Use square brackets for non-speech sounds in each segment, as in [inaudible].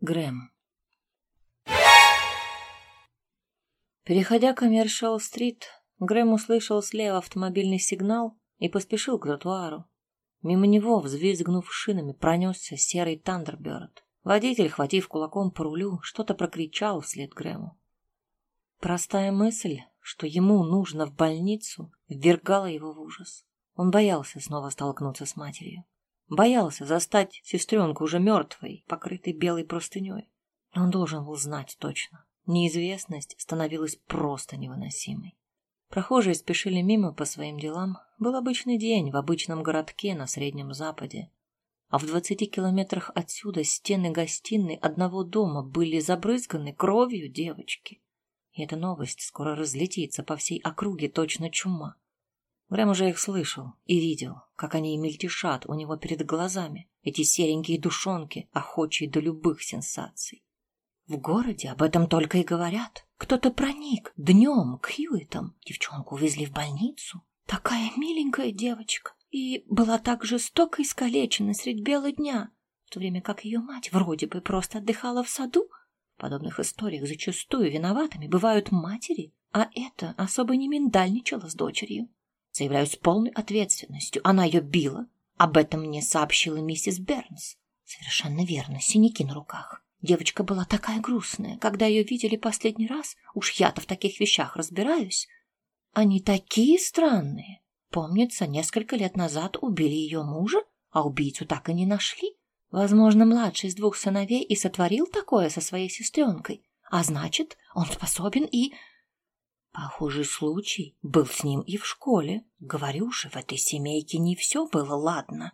Грэм. Переходя Коммершал-стрит, Грэм услышал слева автомобильный сигнал и поспешил к тротуару. Мимо него, взвизгнув шинами, пронесся серый Тандерберд. Водитель, хватив кулаком по рулю, что-то прокричал вслед Грэму. Простая мысль, что ему нужно в больницу, ввергала его в ужас. Он боялся снова столкнуться с матерью. Боялся застать сестренку уже мертвой, покрытой белой простыней. Но он должен был знать точно. Неизвестность становилась просто невыносимой. Прохожие спешили мимо по своим делам. Был обычный день в обычном городке на Среднем Западе. А в двадцати километрах отсюда стены гостиной одного дома были забрызганы кровью девочки. И эта новость скоро разлетится по всей округе точно чума. Грэм уже их слышал и видел, как они мельтешат у него перед глазами, эти серенькие душонки, охочие до любых сенсаций. В городе об этом только и говорят. Кто-то проник днем к Хьюитам. Девчонку увезли в больницу. Такая миленькая девочка. И была так жестоко искалечена средь бела дня, в то время как ее мать вроде бы просто отдыхала в саду. В подобных историях зачастую виноватыми бывают матери, а это особо не миндальничала с дочерью. Заявляю с полной ответственностью. Она ее била. Об этом мне сообщила миссис Бернс. Совершенно верно, синяки на руках. Девочка была такая грустная. Когда ее видели последний раз, уж я-то в таких вещах разбираюсь. Они такие странные. Помнится, несколько лет назад убили ее мужа, а убийцу так и не нашли. Возможно, младший из двух сыновей и сотворил такое со своей сестренкой. А значит, он способен и... Похожий случай был с ним и в школе. Говорю же, в этой семейке не все было ладно.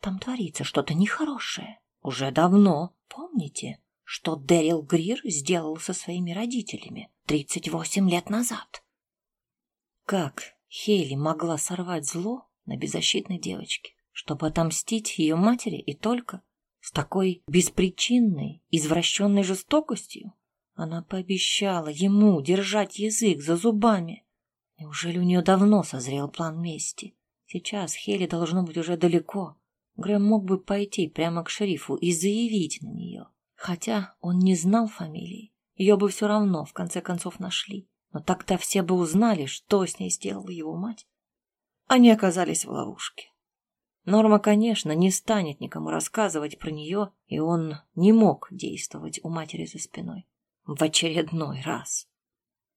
Там творится что-то нехорошее. Уже давно. Помните, что Дэрил Грир сделал со своими родителями 38 лет назад? Как Хейли могла сорвать зло на беззащитной девочке, чтобы отомстить ее матери и только с такой беспричинной, извращенной жестокостью? Она пообещала ему держать язык за зубами. Неужели у нее давно созрел план мести? Сейчас Хели должно быть уже далеко. Грэм мог бы пойти прямо к шерифу и заявить на нее. Хотя он не знал фамилии. Ее бы все равно в конце концов нашли. Но тогда все бы узнали, что с ней сделала его мать. Они оказались в ловушке. Норма, конечно, не станет никому рассказывать про нее, и он не мог действовать у матери за спиной в очередной раз.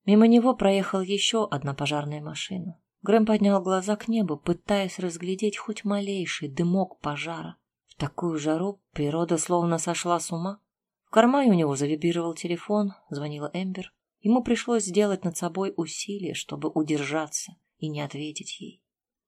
Мимо него проехала еще одна пожарная машина. Грэм поднял глаза к небу, пытаясь разглядеть хоть малейший дымок пожара. В такую жару природа словно сошла с ума. В кармане у него завибрировал телефон, звонила Эмбер. Ему пришлось сделать над собой усилие, чтобы удержаться и не ответить ей.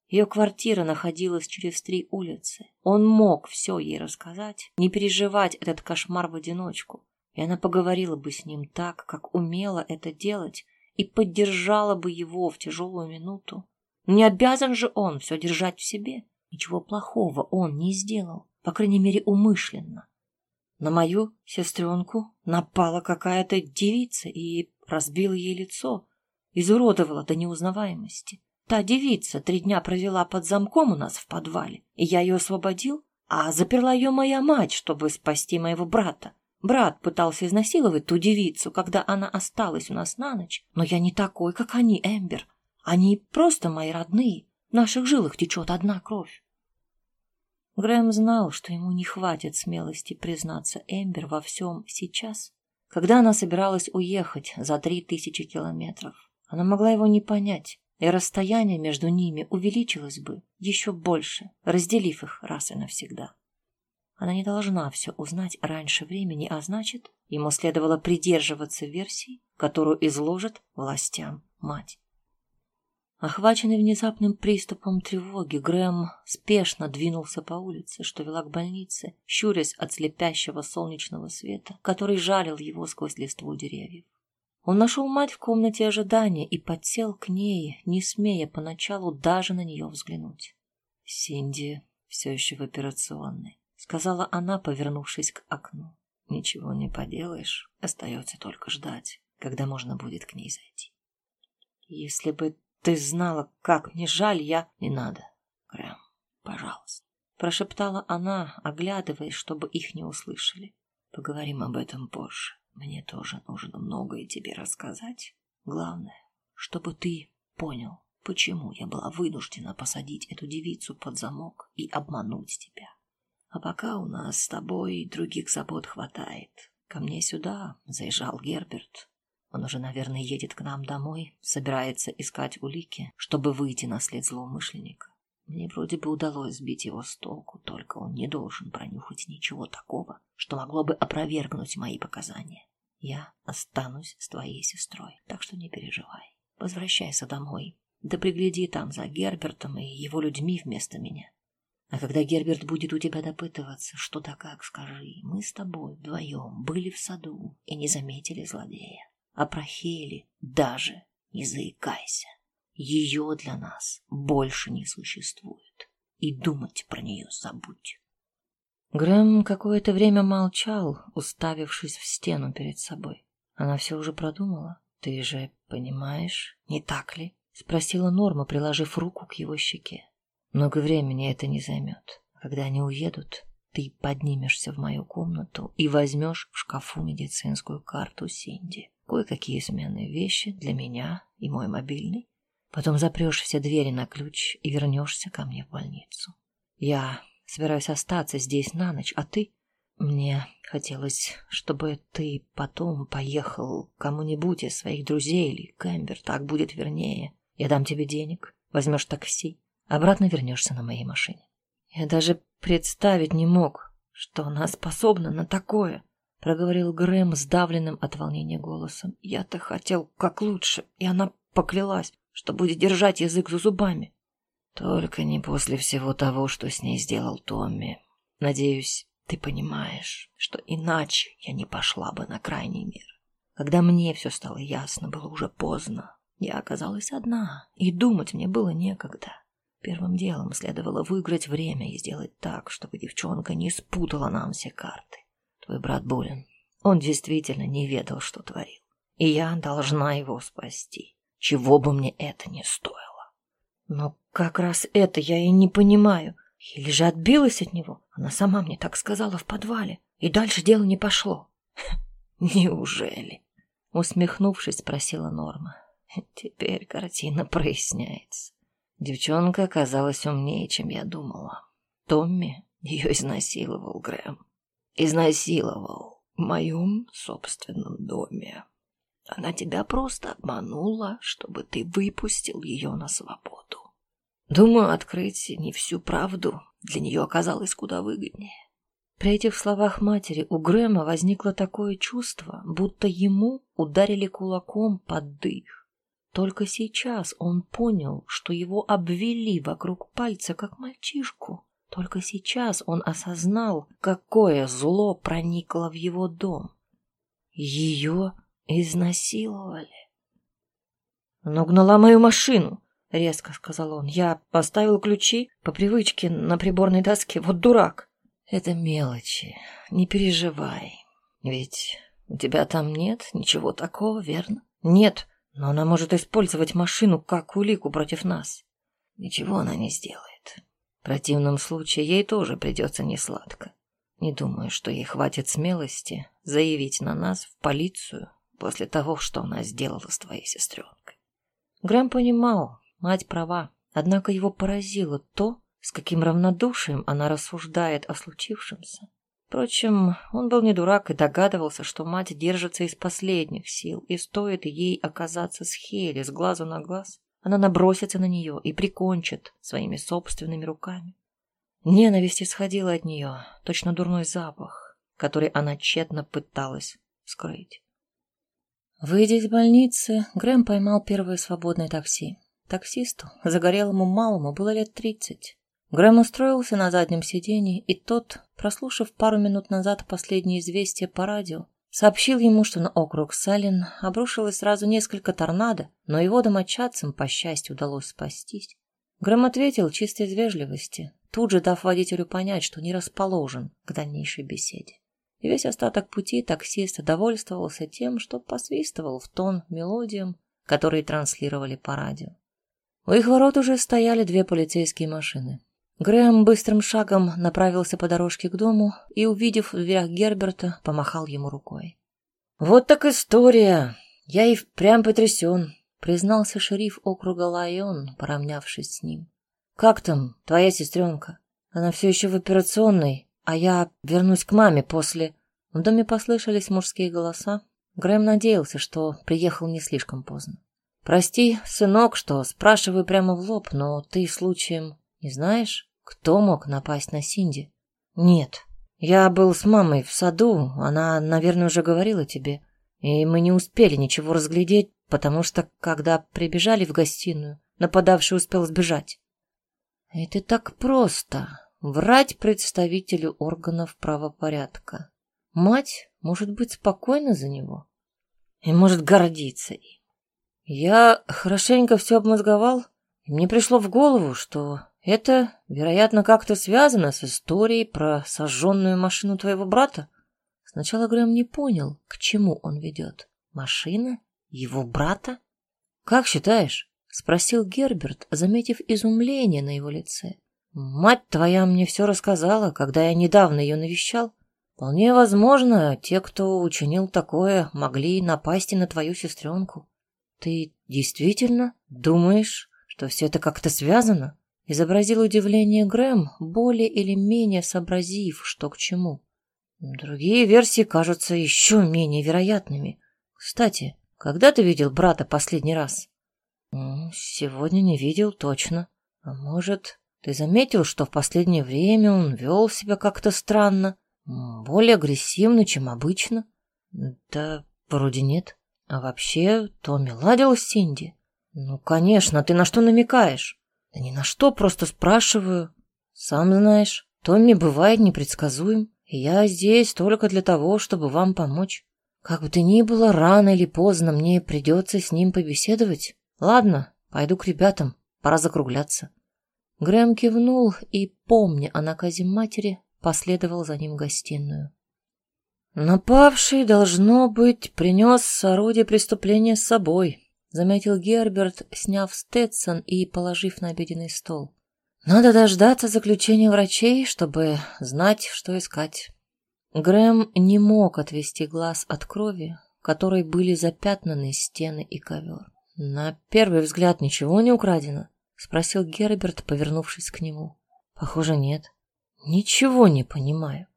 Ее квартира находилась через три улицы. Он мог все ей рассказать, не переживать этот кошмар в одиночку и она поговорила бы с ним так, как умела это делать, и поддержала бы его в тяжелую минуту. Не обязан же он все держать в себе. Ничего плохого он не сделал, по крайней мере, умышленно. На мою сестренку напала какая-то девица и разбила ей лицо, изуродовала до неузнаваемости. Та девица три дня провела под замком у нас в подвале, и я ее освободил, а заперла ее моя мать, чтобы спасти моего брата. Брат пытался изнасиловать ту девицу, когда она осталась у нас на ночь, но я не такой, как они, Эмбер. Они просто мои родные. В наших жилах течет одна кровь. Грэм знал, что ему не хватит смелости признаться Эмбер во всем сейчас, когда она собиралась уехать за три тысячи километров. Она могла его не понять, и расстояние между ними увеличилось бы еще больше, разделив их раз и навсегда. Она не должна все узнать раньше времени, а значит, ему следовало придерживаться версии, которую изложит властям мать. Охваченный внезапным приступом тревоги, Грэм спешно двинулся по улице, что вела к больнице, щурясь от слепящего солнечного света, который жалил его сквозь листву деревьев. Он нашел мать в комнате ожидания и подсел к ней, не смея поначалу даже на нее взглянуть. Синди все еще в операционной сказала она, повернувшись к окну. Ничего не поделаешь, остается только ждать, когда можно будет к ней зайти. Если бы ты знала, как мне жаль, я... Не надо, Грэм, пожалуйста. Прошептала она, оглядываясь, чтобы их не услышали. Поговорим об этом позже. Мне тоже нужно многое тебе рассказать. Главное, чтобы ты понял, почему я была вынуждена посадить эту девицу под замок и обмануть тебя. А пока у нас с тобой других забот хватает. Ко мне сюда заезжал Герберт. Он уже, наверное, едет к нам домой, собирается искать улики, чтобы выйти на след злоумышленника. Мне вроде бы удалось сбить его с толку, только он не должен пронюхать ничего такого, что могло бы опровергнуть мои показания. Я останусь с твоей сестрой, так что не переживай. Возвращайся домой, да пригляди там за Гербертом и его людьми вместо меня. А когда Герберт будет у тебя допытываться, что да как, скажи, мы с тобой вдвоем были в саду и не заметили злодея. А про Хейли даже не заикайся. Ее для нас больше не существует. И думать про нее забудь. Грэм какое-то время молчал, уставившись в стену перед собой. Она все уже продумала. Ты же понимаешь, не так ли? Спросила Норма, приложив руку к его щеке. Много времени это не займет. Когда они уедут, ты поднимешься в мою комнату и возьмешь в шкафу медицинскую карту Синди. Кое-какие сменные вещи для меня и мой мобильный Потом запрешь все двери на ключ и вернешься ко мне в больницу. Я собираюсь остаться здесь на ночь, а ты... Мне хотелось, чтобы ты потом поехал кому-нибудь из своих друзей или Кэмбер, так будет вернее. Я дам тебе денег, возьмешь такси, обратно вернешься на моей машине. Я даже представить не мог, что она способна на такое, проговорил Грэм сдавленным от волнения голосом. Я-то хотел как лучше, и она поклялась что будет держать язык за зубами. Только не после всего того, что с ней сделал Томми. Надеюсь, ты понимаешь, что иначе я не пошла бы на крайний мир. Когда мне все стало ясно, было уже поздно. Я оказалась одна, и думать мне было некогда. Первым делом следовало выиграть время и сделать так, чтобы девчонка не спутала нам все карты. Твой брат болен. Он действительно не ведал, что творил. И я должна его спасти чего бы мне это ни стоило. Но как раз это я и не понимаю. Или же отбилась от него. Она сама мне так сказала в подвале. И дальше дело не пошло. [laughs] Неужели? Усмехнувшись, спросила Норма. [laughs] Теперь картина проясняется. Девчонка оказалась умнее, чем я думала. Томми ее изнасиловал Грэм. Изнасиловал в моем собственном доме. Она тебя просто обманула, чтобы ты выпустил ее на свободу. Думаю, открыть не всю правду для нее оказалось куда выгоднее. При этих словах матери у Грэма возникло такое чувство, будто ему ударили кулаком под дых. Только сейчас он понял, что его обвели вокруг пальца, как мальчишку. Только сейчас он осознал, какое зло проникло в его дом. Ее Изнасиловали. Но гнала мою машину, резко сказал он. Я поставил ключи по привычке на приборной доске. Вот дурак. Это мелочи. Не переживай. Ведь у тебя там нет ничего такого, верно? Нет, но она может использовать машину как улику против нас. Ничего она не сделает. В противном случае ей тоже придется несладко. Не думаю, что ей хватит смелости заявить на нас в полицию после того, что она сделала с твоей сестренкой. Грэм понимал, мать права, однако его поразило то, с каким равнодушием она рассуждает о случившемся. Впрочем, он был не дурак и догадывался, что мать держится из последних сил, и стоит ей оказаться с Хейли с глазу на глаз, она набросится на нее и прикончит своими собственными руками. Ненависть исходила от нее, точно дурной запах, который она тщетно пыталась скрыть. Выйдя из больницы, Грэм поймал первое свободное такси. Таксисту, загорелому малому, было лет тридцать. Грэм устроился на заднем сиденье, и тот, прослушав пару минут назад последние известия по радио, сообщил ему, что на округ Салин обрушилось сразу несколько торнадо, но его домочадцам, по счастью, удалось спастись. Грэм ответил чисто из вежливости, тут же дав водителю понять, что не расположен к дальнейшей беседе и весь остаток пути таксист довольствовался тем, что посвистывал в тон мелодиям, которые транслировали по радио. У их ворот уже стояли две полицейские машины. Грэм быстрым шагом направился по дорожке к дому и, увидев в дверях Герберта, помахал ему рукой. «Вот так история! Я и впрямь потрясен», — признался шериф округа Лайон, поравнявшись с ним. «Как там твоя сестренка? Она все еще в операционной, а я вернусь к маме после...» В доме послышались мужские голоса. Грэм надеялся, что приехал не слишком поздно. «Прости, сынок, что спрашиваю прямо в лоб, но ты случаем не знаешь, кто мог напасть на Синди? Нет. Я был с мамой в саду, она, наверное, уже говорила тебе. И мы не успели ничего разглядеть, потому что, когда прибежали в гостиную, нападавший успел сбежать. Это так просто. Врать представителю органов правопорядка. Мать может быть спокойна за него и может гордиться им. Я хорошенько все обмозговал, и мне пришло в голову, что это, вероятно, как-то связано с историей про сожженную машину твоего брата. Сначала Грэм не понял, к чему он ведет. Машина? Его брата? Как считаешь? Спросил Герберт, заметив изумление на его лице. Мать твоя мне все рассказала, когда я недавно ее навещал. Вполне возможно, те, кто учинил такое, могли напасть и на твою сестренку. Ты действительно думаешь, что все это как-то связано? Изобразил удивление Грэм, более или менее сообразив, что к чему. Другие версии кажутся еще менее вероятными. Кстати, когда ты видел брата последний раз? Сегодня не видел точно. А может, ты заметил, что в последнее время он вел себя как-то странно, более агрессивно, чем обычно? Да, вроде нет. А вообще, Томми ладил с Синди? Ну, конечно, ты на что намекаешь? Да ни на что, просто спрашиваю. Сам знаешь, Томми бывает непредсказуем, и я здесь только для того, чтобы вам помочь. Как бы то ни было, рано или поздно мне придется с ним побеседовать. Ладно, пойду к ребятам, пора закругляться. Грэм кивнул и, помня о наказе матери, последовал за ним в гостиную. Напавший, должно быть, принес орудие преступления с собой, заметил Герберт, сняв Стетсон и положив на обеденный стол. Надо дождаться заключения врачей, чтобы знать, что искать. Грэм не мог отвести глаз от крови, которой были запятнаны стены и ковер. На первый взгляд ничего не украдено, спросил Герберт, повернувшись к нему. Похоже, нет. Ничего не понимаю.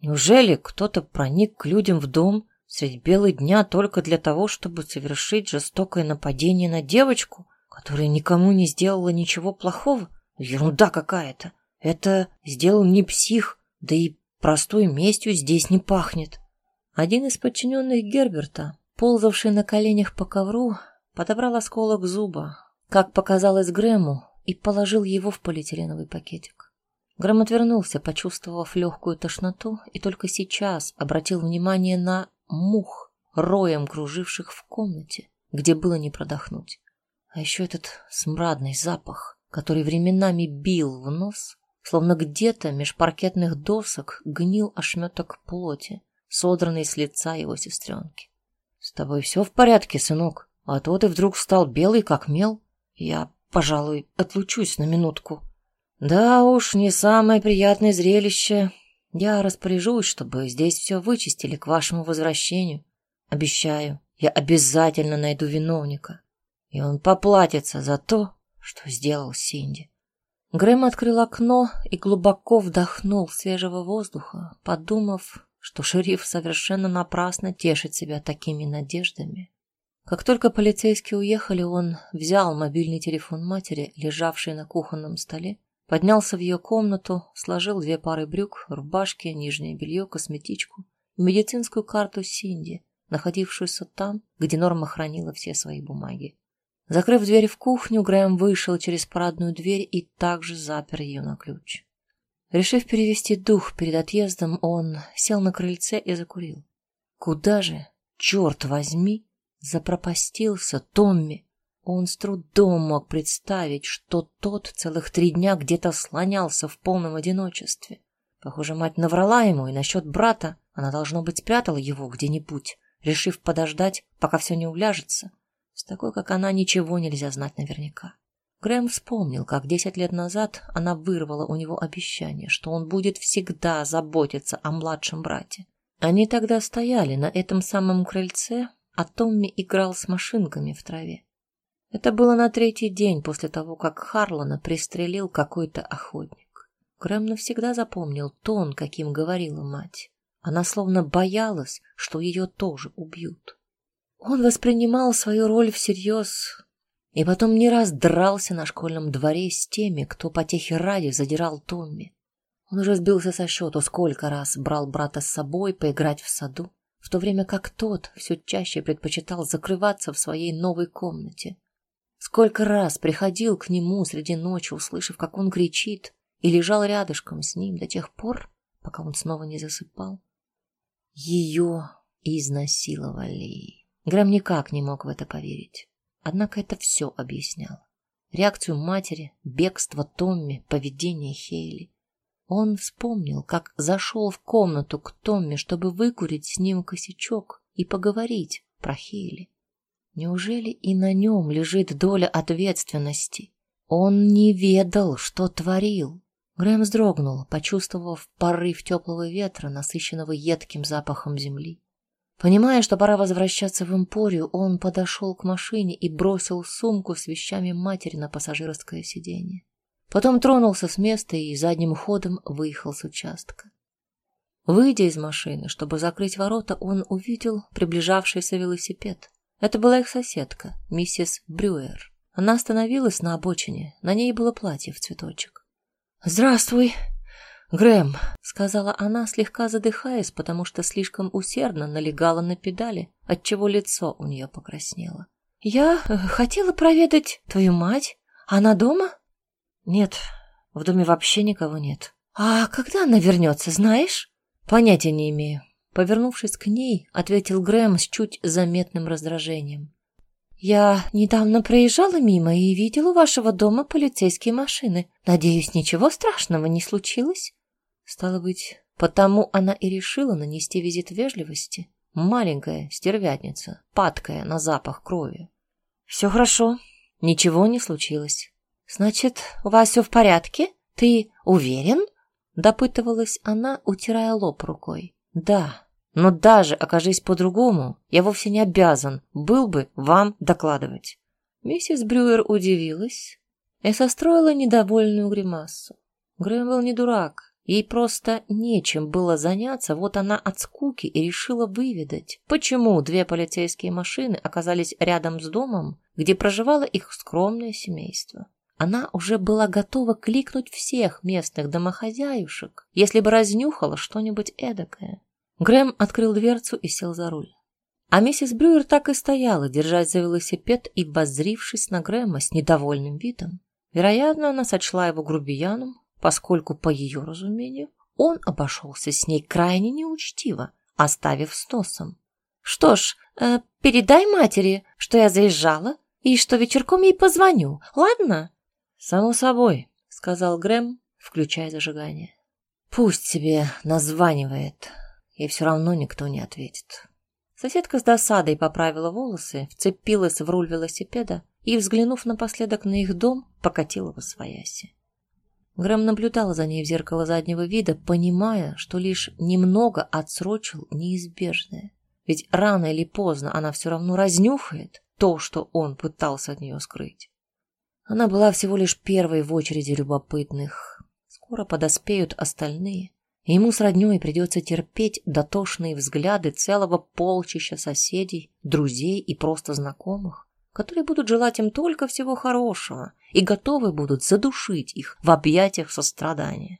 Неужели кто-то проник к людям в дом средь бела дня только для того, чтобы совершить жестокое нападение на девочку, которая никому не сделала ничего плохого? Ерунда какая-то. Это сделал не псих, да и простой местью здесь не пахнет. Один из подчиненных Герберта, ползавший на коленях по ковру, подобрал осколок зуба, как показалось Грэму, и положил его в полиэтиленовый пакетик. Грэм отвернулся, почувствовав легкую тошноту, и только сейчас обратил внимание на мух, роем круживших в комнате, где было не продохнуть. А еще этот смрадный запах, который временами бил в нос, словно где-то меж паркетных досок гнил ошметок плоти, содранный с лица его сестренки. — С тобой все в порядке, сынок? А то ты вдруг стал белый, как мел. Я, пожалуй, отлучусь на минутку. Да уж, не самое приятное зрелище, я распоряжусь, чтобы здесь все вычистили к вашему возвращению. Обещаю, я обязательно найду виновника. И он поплатится за то, что сделал Синди. Грэм открыл окно и глубоко вдохнул свежего воздуха, подумав, что шериф совершенно напрасно тешит себя такими надеждами. Как только полицейские уехали, он взял мобильный телефон матери, лежавший на кухонном столе, Поднялся в ее комнату, сложил две пары брюк, рубашки, нижнее белье, косметичку и медицинскую карту Синди, находившуюся там, где Норма хранила все свои бумаги. Закрыв дверь в кухню, Грэм вышел через парадную дверь и также запер ее на ключ. Решив перевести дух перед отъездом, он сел на крыльце и закурил. Куда же, черт возьми, запропастился Томми? Он с трудом мог представить, что тот целых три дня где-то слонялся в полном одиночестве. Похоже, мать наврала ему, и насчет брата она, должно быть, спрятала его где-нибудь, решив подождать, пока все не уляжется. С такой, как она, ничего нельзя знать наверняка. Грэм вспомнил, как десять лет назад она вырвала у него обещание, что он будет всегда заботиться о младшем брате. Они тогда стояли на этом самом крыльце, а Томми играл с машинками в траве. Это было на третий день после того, как Харлана пристрелил какой-то охотник. Грэм навсегда запомнил тон, каким говорила мать. Она словно боялась, что ее тоже убьют. Он воспринимал свою роль всерьез и потом не раз дрался на школьном дворе с теми, кто потехи ради задирал Томми. Он уже сбился со счету, сколько раз брал брата с собой поиграть в саду, в то время как тот все чаще предпочитал закрываться в своей новой комнате. Сколько раз приходил к нему среди ночи, услышав, как он кричит, и лежал рядышком с ним до тех пор, пока он снова не засыпал. Ее изнасиловали. Грэм никак не мог в это поверить. Однако это все объясняло. Реакцию матери, бегство Томми, поведение Хейли. Он вспомнил, как зашел в комнату к Томми, чтобы выкурить с ним косячок и поговорить про Хейли. Неужели и на нем лежит доля ответственности? Он не ведал, что творил. Грэм вздрогнул, почувствовав порыв теплого ветра, насыщенного едким запахом земли. Понимая, что пора возвращаться в Эмпорию, он подошел к машине и бросил сумку с вещами матери на пассажирское сиденье. Потом тронулся с места и задним ходом выехал с участка. Выйдя из машины, чтобы закрыть ворота, он увидел приближавшийся велосипед. Это была их соседка, миссис Брюер. Она остановилась на обочине, на ней было платье в цветочек. «Здравствуй!» «Грэм», — сказала она, слегка задыхаясь, потому что слишком усердно налегала на педали, отчего лицо у нее покраснело. «Я э, хотела проведать твою мать. Она дома?» «Нет, в доме вообще никого нет». «А когда она вернется, знаешь?» «Понятия не имею». Повернувшись к ней, ответил Грэм с чуть заметным раздражением. «Я недавно проезжала мимо и видела у вашего дома полицейские машины. Надеюсь, ничего страшного не случилось?» Стало быть, потому она и решила нанести визит вежливости. Маленькая стервятница, падкая на запах крови. Все хорошо, ничего не случилось. Значит, у вас все в порядке? Ты уверен? Допытывалась она, утирая лоб рукой. Да, но даже окажись по-другому, я вовсе не обязан был бы вам докладывать. Миссис Брюер удивилась и состроила недовольную гримасу. Грэм был не дурак, Ей просто нечем было заняться, вот она от скуки и решила выведать, почему две полицейские машины оказались рядом с домом, где проживало их скромное семейство. Она уже была готова кликнуть всех местных домохозяюшек, если бы разнюхала что-нибудь эдакое. Грэм открыл дверцу и сел за руль. А миссис Брюер так и стояла, держась за велосипед и воззрившись на Грэма с недовольным видом. Вероятно, она сочла его грубияном, поскольку, по ее разумению, он обошелся с ней крайне неучтиво, оставив с носом. «Что ж, э, передай матери, что я заезжала, и что вечерком ей позвоню, ладно?» «Само собой», — сказал Грэм, включая зажигание. «Пусть себе названивает, и все равно никто не ответит». Соседка с досадой поправила волосы, вцепилась в руль велосипеда и, взглянув напоследок на их дом, покатила во свояси. Грэм наблюдал за ней в зеркало заднего вида, понимая, что лишь немного отсрочил неизбежное. Ведь рано или поздно она все равно разнюхает то, что он пытался от нее скрыть. Она была всего лишь первой в очереди любопытных. Скоро подоспеют остальные, ему с роднёй придется терпеть дотошные взгляды целого полчища соседей, друзей и просто знакомых которые будут желать им только всего хорошего и готовы будут задушить их в объятиях сострадания.